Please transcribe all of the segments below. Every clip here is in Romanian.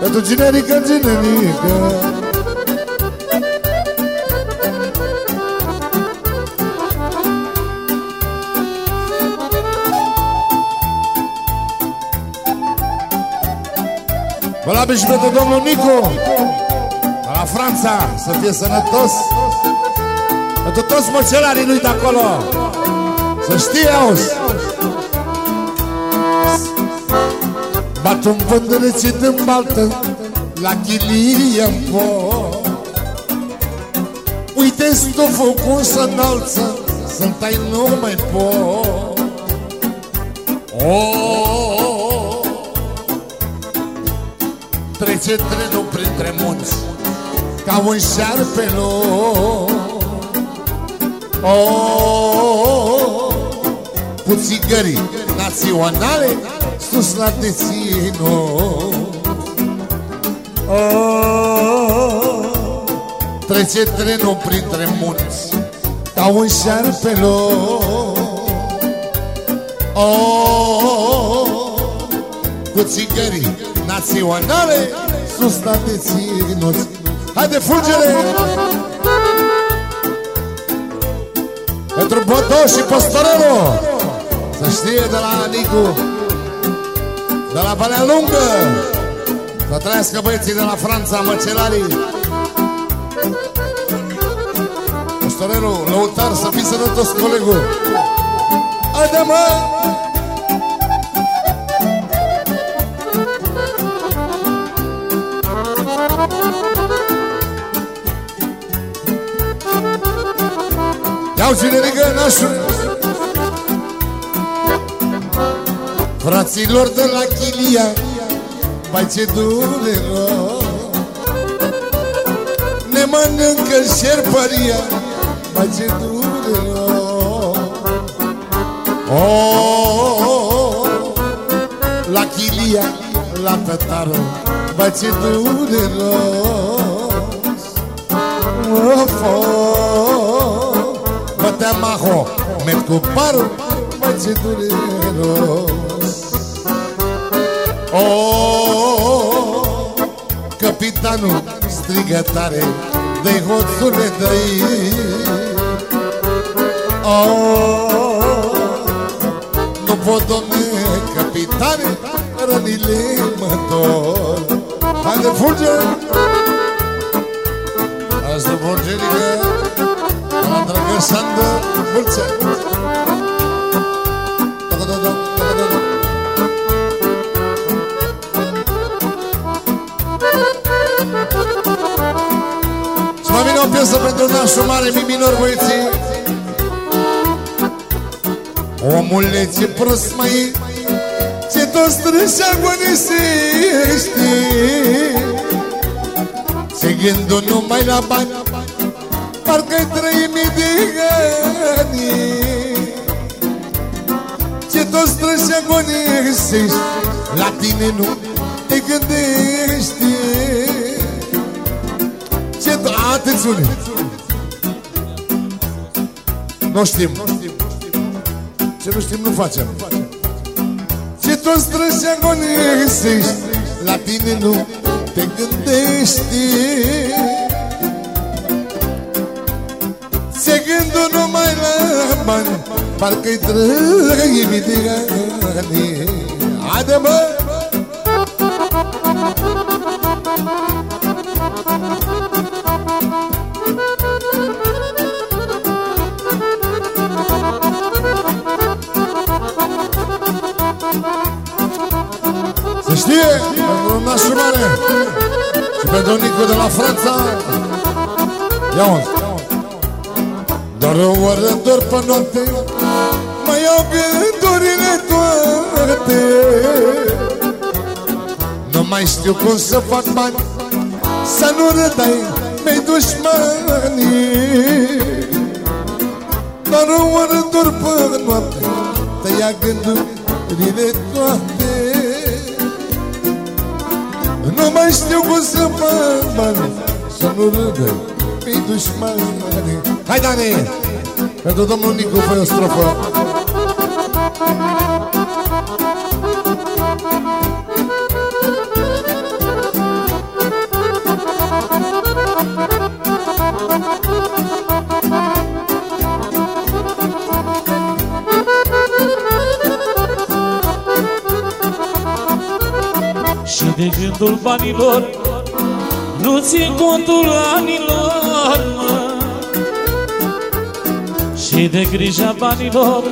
Pentru generică, generică Valabil și pentru domnul Nicu La Franța Să fie sănătos. Pentru toți măcelarii lui de acolo. Să știe, auzi Bat un vânt răcit în baltă La chilie în foc Uite stuful cum se înalță Să-mi tai nu mai pot. Oh, Trece trenul printre munți Ca un șarpelor oh, Cu țigării naționale sus la deținut oh, Trece trenul printre munți Ca un șarpelor oh, Cu țigării naționale Sus la deținuți Haide, fulgere! Pentru Boto și Postorelu Să știe de la Nicu De la Valea Lungă. Să trăiască băieții de la Franța, măcelarii. Postorelu, lăutar, să fii sănătos colegul. Haide mă! Iau generică nașul Fraților de la Chilia Mai ce durero Ne mănâncă șerpăria Mai ce durero oh, La Chilia, la tătară Mai ce durero Of, oh, Bătea maho, met cu parul Mai ce dureros Oh, capitanul strigă tare De hoțule dăi Oh, nu pot, domne, capitane Rănile mă dor. Haide, fulge! Asta fulgerică La dragă Sandă, mulți pentru nașul mare, mi minor, băieții. Omule, ce prost mai Ce tot strâși agonisește Se gândul numai la bani Parcă-i trei mii de ani Ce tot strâși agonisești La tine nu te gândești. Ce tot... Atențiune! Nu știm. Ce nu știm nu facem. Ce tot strâși agonisești La tine nu te gândești. Se gândul numai la bani Parcă-i trăi mii de ani. Haide mă! Nașul mare Și pentru Nicu de la Franța Ia uzi Doar o oră dor pe noapte Mai iau gândurile toate. Nu mai știu cum să fac bani Să nu rădai mei dușmanii. Doar o oră dor pe noapte Te ia gândurile toate Nu mai știu cum să fac bani Să nu râdă mei dușmanii Hai, Dani! Pentru domnul Nicu, fă o strofă de gândul banilor Nu țin contul anilor mă. Și de grija banilor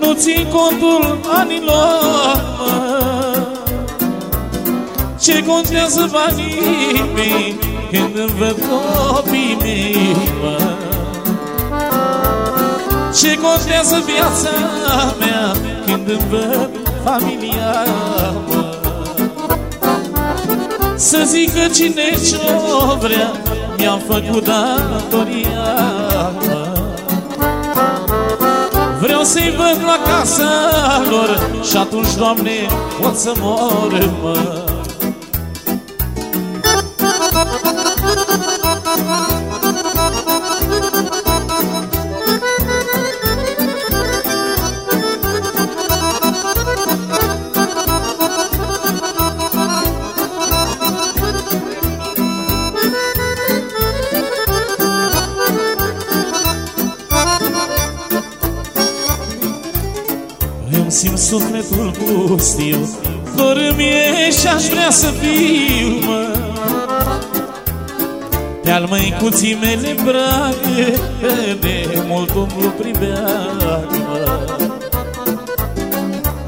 Nu țin contul anilor mă. Ce contează banii mei Când îmi văd copii mei mă. Ce contează viața mea Când îmi văd familia mă. Să zică cine ce-o vrea Mi-am făcut datoria. Vreau să-i văd la casa lor Și atunci, Doamne, pot să mor, mă simt sufletul pustiu Fără mie și-aș vrea să fiu, mă. Pe-al măicuții mele bragă De mult umblu pribeag, mă.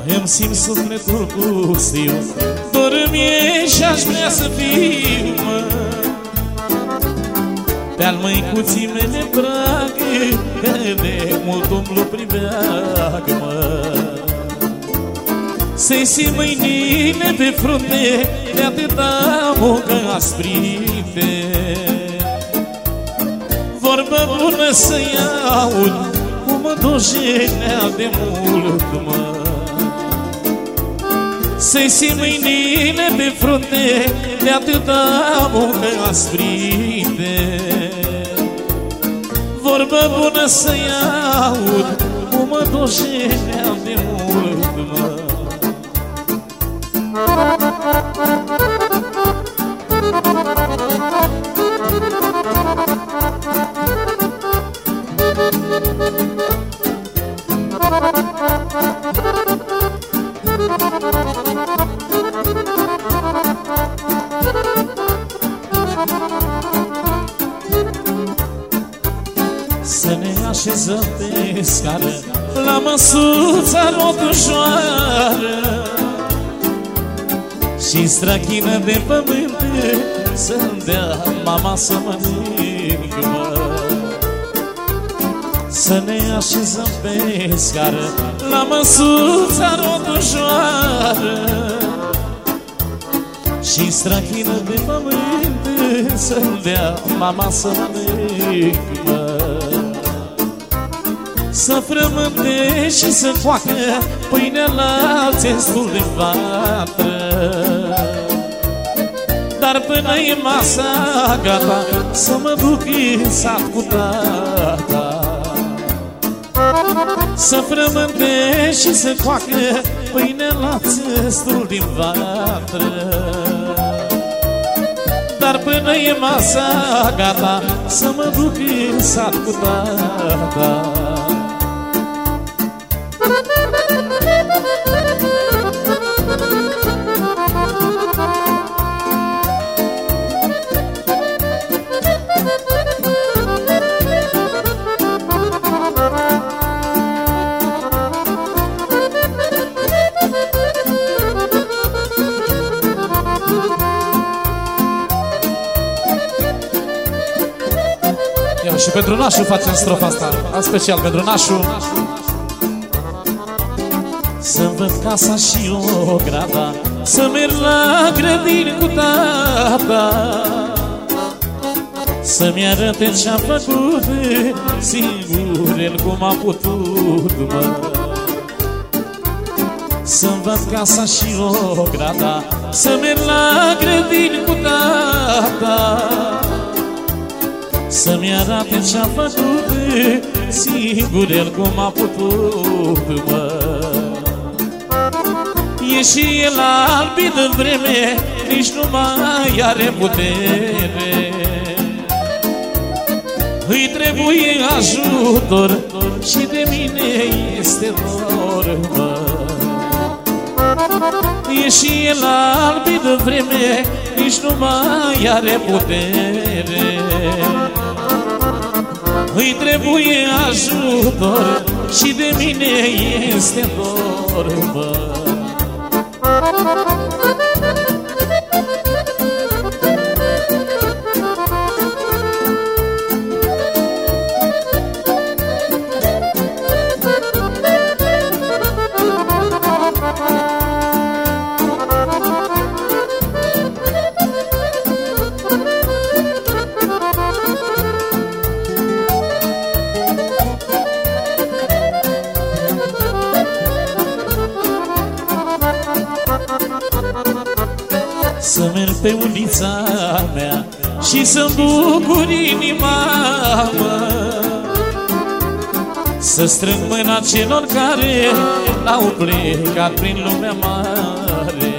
Îmi simt sufletul pustiu Fără mie și-aș vrea să fiu, mă. Pe-al măicuții mele bragă De mult umblu pribeag, mă să-i simt mâinile pe frunte De atâta muncă asprite. Vorbă bună să-i aud Cum mă dojenea de mult, mă. Să-i simt mâinile pe frunte De atâta muncă asprite. Vorbă bună să-i aud Cum mă dojenea pe scară La măsuța rotușoară și strachină de pământ Să-mi dea mama să mănânc, mă. Să ne așezăm pe scară La măsuța rotușoară și strachină de pământ Să-mi dea mama să mănânc, mă Să frământe și să coacă Pâinea la țestul de vatră. Dar până e masa gata Să mă duc în sat cu tata. Să frământe și să coacă Pâine la țestul din vatră. Dar până e masa gata Să mă duc în sat cu tata Și pentru Nașu facem strofa asta În special pentru Nașu Să văd casa și o grada Să merg la grădini cu tata. Să-mi arăte ce-am făcut Singur el cum a putut, mă. Să-mi văd casa și o grada Să merg la grădini cu tata. Să-mi arate ce-a făcut Sigur el cum a putut, mă E și el albit în vreme Nici nu mai are putere. Îi trebuie ajutor Și de mine este dor, mă E și el albi de vreme Nici nu mai are putere. Îi trebuie ajutor Și de mine este dor, bă. Thank you. Să merg pe ulița mea Și să-mi bucur inima mă. Să strâng mâna celor care Au plecat prin lumea mare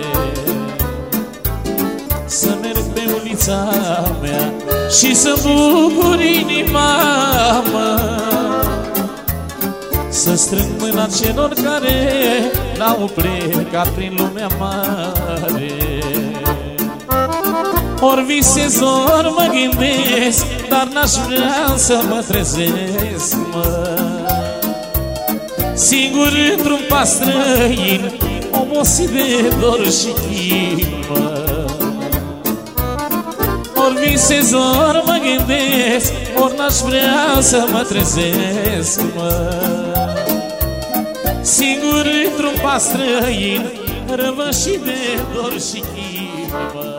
Să merg pe ulița mea Și să bucur inima mă. Să strâng mâna celor care N-au plecat prin lumea mare ori visez, ori mă gândesc Dar n-aș vrea să mă trezesc, mă. Singur într-un pas străin Obosit de dor și chimă Ori visez, ori mă gândesc Ori n-aș vrea să mă trezesc, mă. Singur într-un pas străin Răvășit de dor și chimă